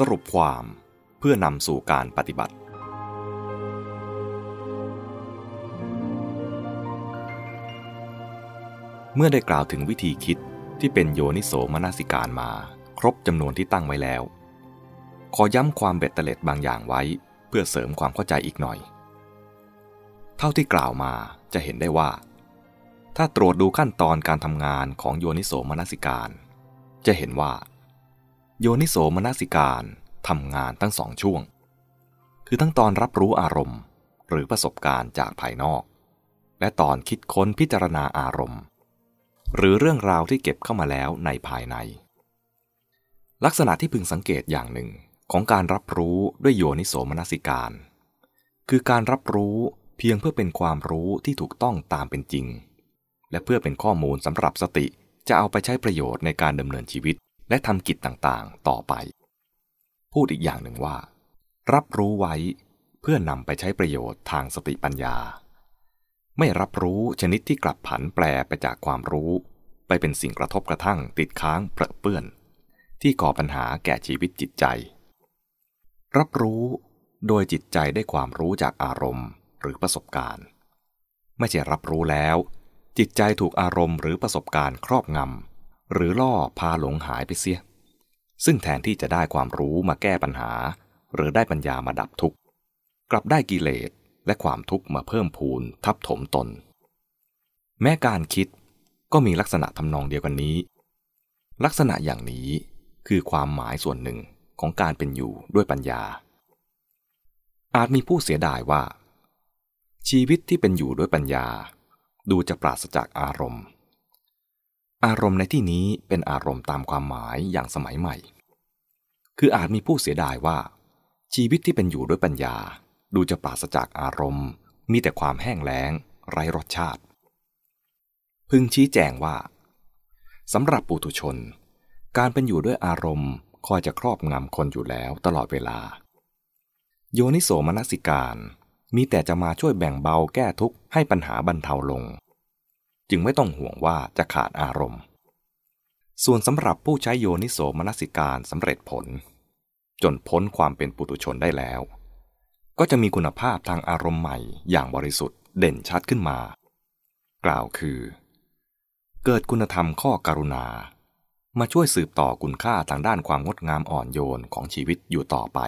สรุปความเพื่อนำสู่การปฏิบัติ เมื่อได้กล่าวถึงวิธีคิดที่เป็นโยนิโสมนสิการมา ครบจำนวนที่ตั้งไว้แล้ว ขอย้ำความเบ็ดเตล็ดบางอย่างไว้ เพื่อเสริมความเข้าใจอีกหน่อย เท่าที่กล่าวมาจะเห็นได้ว่า ถ้าตรวจดูขั้นตอนการทำงานของโยนิโสมนสิการ จะเห็นว่า โยนิโสมนสิการทำงานทั้งสองช่วง คือทั้งตอนรับรู้อารมณ์ หรือประสบการณ์จากภายนอก และตอนคิดค้นพิจารณาอารมณ์ หรือเรื่องราวที่เก็บเข้ามาแล้วในภายใน ลักษณะที่พึงสังเกตอย่างหนึ่งของการรับรู้ด้วยโยนิโสมนสิการ คือการรับรู้เพียงเพื่อเป็นความรู้ที่ถูกต้องตามเป็นจริง และเพื่อเป็นข้อมูลสำหรับสติจะเอาไปใช้ประโยชน์ในการดำเนินชีวิต และทำกิจต่างๆ ต่อไป พูดอีกอย่างหนึ่งว่า รับรู้ไว้เพื่อนำไปใช้ประโยชน์ทางสติปัญญา ไม่รับรู้ชนิดที่กลับผันแปลไปจากความรู้ ไปเป็นสิ่งกระทบกระทั่งติดค้างเปรอะเปื้อน ที่ก่อปัญหาแก่ชีวิตจิตใจ รับรู้โดยจิตใจได้ความรู้จากอารมณ์หรือประสบการณ์ ไม่ใช่รับรู้แล้ว จิตใจถูกอารมณ์หรือประสบการณ์ครอบงำ หรือล่อพาหลงหายไปเสีย ซึ่งแทนที่จะได้ความรู้มาแก้ปัญหา หรือได้ปัญญามาดับทุกข์ กลับได้กิเลสและความทุกข์มาเพิ่มพูนทับถมตน แม้การคิดก็มีลักษณะทำนองเดียวกันนี้ ลักษณะอย่างนี้คือความหมายส่วนหนึ่งของการเป็นอยู่ด้วยปัญญา อาจมีผู้เสียดายว่า ชีวิตที่เป็นอยู่ด้วยปัญญา ดูจะปราศจากอารมณ์ อารมณ์ในที่นี้เป็นอารมณ์ตามความหมายอย่างสมัยใหม่ คืออาจมีผู้เสียดายว่า ชีวิตที่เป็นอยู่ด้วยปัญญา ดูจะปราศจากอารมณ์ มีแต่ความแห้งแล้ง ไร้รสชาติ พึงชี้แจงว่าสำหรับปุถุชน การเป็นอยู่ด้วยอารมณ์คอยจะครอบงำคนอยู่แล้วตลอดเวลา โยนิโสมนสิการมีแต่จะมาช่วยแบ่งเบาแก้ทุกข์ให้ปัญหาบรรเทาลง จึงไม่ต้องห่วงว่าจะขาดอารมณ์ ส่วนสำหรับผู้ใช้โยนิโสมนสิการสำเร็จผล จนพ้นความเป็นปุถุชนได้แล้ว ก็จะมีคุณภาพทางอารมณ์ใหม่อย่างบริสุทธิ์เด่นชัดขึ้นมา กล่าวคือ เกิดคุณธรรมข้อการุณา มาช่วยสืบต่อคุณค่าทางด้านความงดงามอ่อนโยนของชีวิตอยู่ต่อไป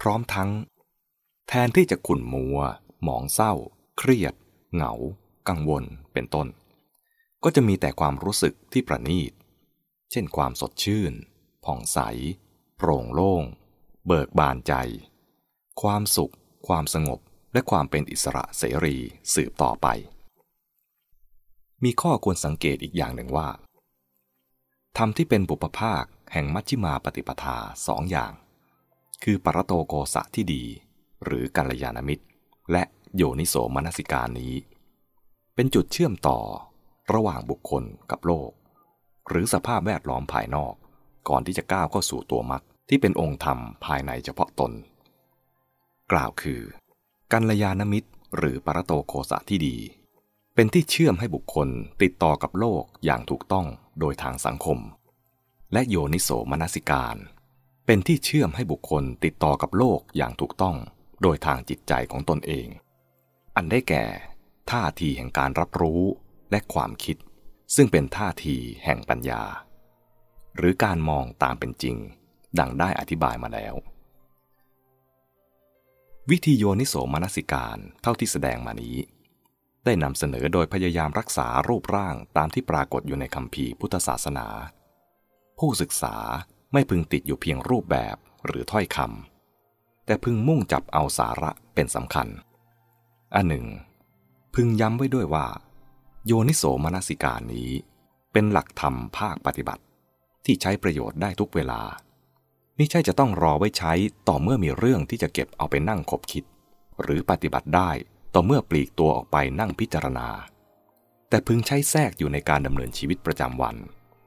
พร้อมทั้ง แทนที่จะขุ่นมัว หมองเศร้า เครียด เหงา กังวลเป็นต้น ก็จะมีแต่ความรู้สึกที่ประณีต เช่นความสดชื่น ผ่องใส โปร่งโล่ง เบิกบานใจ ความสุข ความสงบ และความเป็นอิสระเสรีสืบต่อไป มีข้อควรสังเกตอีกอย่างหนึ่งว่าธรรมที่เป็นบุปภาคแห่งมัชฌิมาปฏิปทาสองอย่าง คือปรโตโกสะที่ดี หรือกัลยาณมิตร และโยนิโสมนสิการนี้ เป็นจุดเชื่อมต่อระหว่างบุคคลกับโลก หรือสภาพแวดล้อมภายนอก ก่อนที่จะก้าวเข้าสู่ตัวมรรคที่เป็นองค์ธรรมภายในเฉพาะตน กล่าวคือ กัลยาณมิตรหรือปรโตโกสะที่ดี เป็นที่เชื่อมให้บุคคลติดต่อกับโลกอย่างถูกต้องโดยทางสังคม และโยนิโสมนสิการ เป็นที่เชื่อมให้บุคคลติดต่อกับโลกอย่างถูกต้อง โดยทางจิตใจของตนเอง อันได้แก่ ท่าทีแห่งการรับรู้และความคิด ซึ่งเป็นท่าทีแห่งปัญญา หรือการมองตามเป็นจริง ดังได้อธิบายมาแล้ว วิธีโยนิโสมนสิการเท่าที่แสดงมานี้ ได้นำเสนอโดยพยายามรักษารูปร่างตามที่ปรากฏอยู่ในคำพีพุทธศาสนา ผู้ศึกษาไม่พึงติดอยู่เพียงรูปแบบหรือถ้อยคำแต่พึงมุ่งจับเอาสาระเป็นสำคัญ อันหนึ่ง พึงย้ำไว้ด้วยว่า โยนิโสมนสิการนี้ เป็นหลักธรรมภาคปฏิบัติ ที่ใช้ประโยชน์ได้ทุกเวลาไม่ใช่จะต้องรอไว้ใช้ต่อเมื่อมีเรื่องที่จะเก็บเอาไปนั่งคบคิด หรือปฏิบัติได้ต่อเมื่อปลีกตัวออกไปนั่งพิจารณา แต่พึงใช้แทรกอยู่ในการดำเนินชีวิตประจำวัน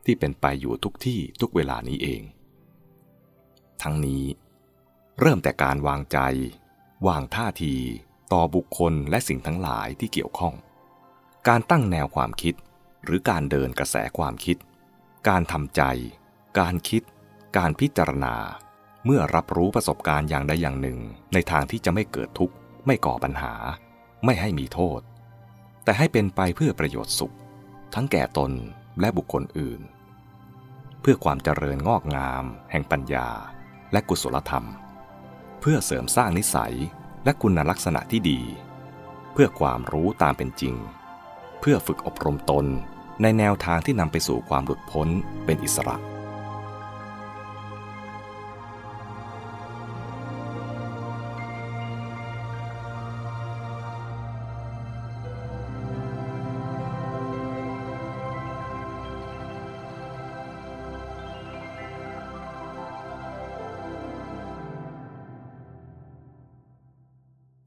ที่เป็นไปอยู่ทุกที่ทุกเวลานี้เอง ทั้งนี้ เริ่มแต่การวางใจ วางท่าที ต่อบุคคลและสิ่งทั้งหลายที่เกี่ยวข้อง การตั้งแนวความคิด หรือการเดินกระแสความคิด การทำใจ การคิด การพิจารณา เมื่อรับรู้ประสบการณ์อย่างใดอย่างหนึ่ง ในทางที่จะไม่เกิดทุกข์ ไม่ก่อปัญหา ไม่ให้มีโทษ แต่ให้เป็นไปเพื่อประโยชน์สุข ทั้งแก่ตนและบุคคลอื่น เพื่อความเจริญงอกงาม แห่งปัญญา และกุศลธรรม เพื่อเสริมสร้างนิสัย และคุณลักษณะที่ดี เพื่อความรู้ตามเป็นจริง เพื่อฝึกอบรมตนในแนวทางที่นำไปสู่ความหลุดพ้นเป็นอิสระ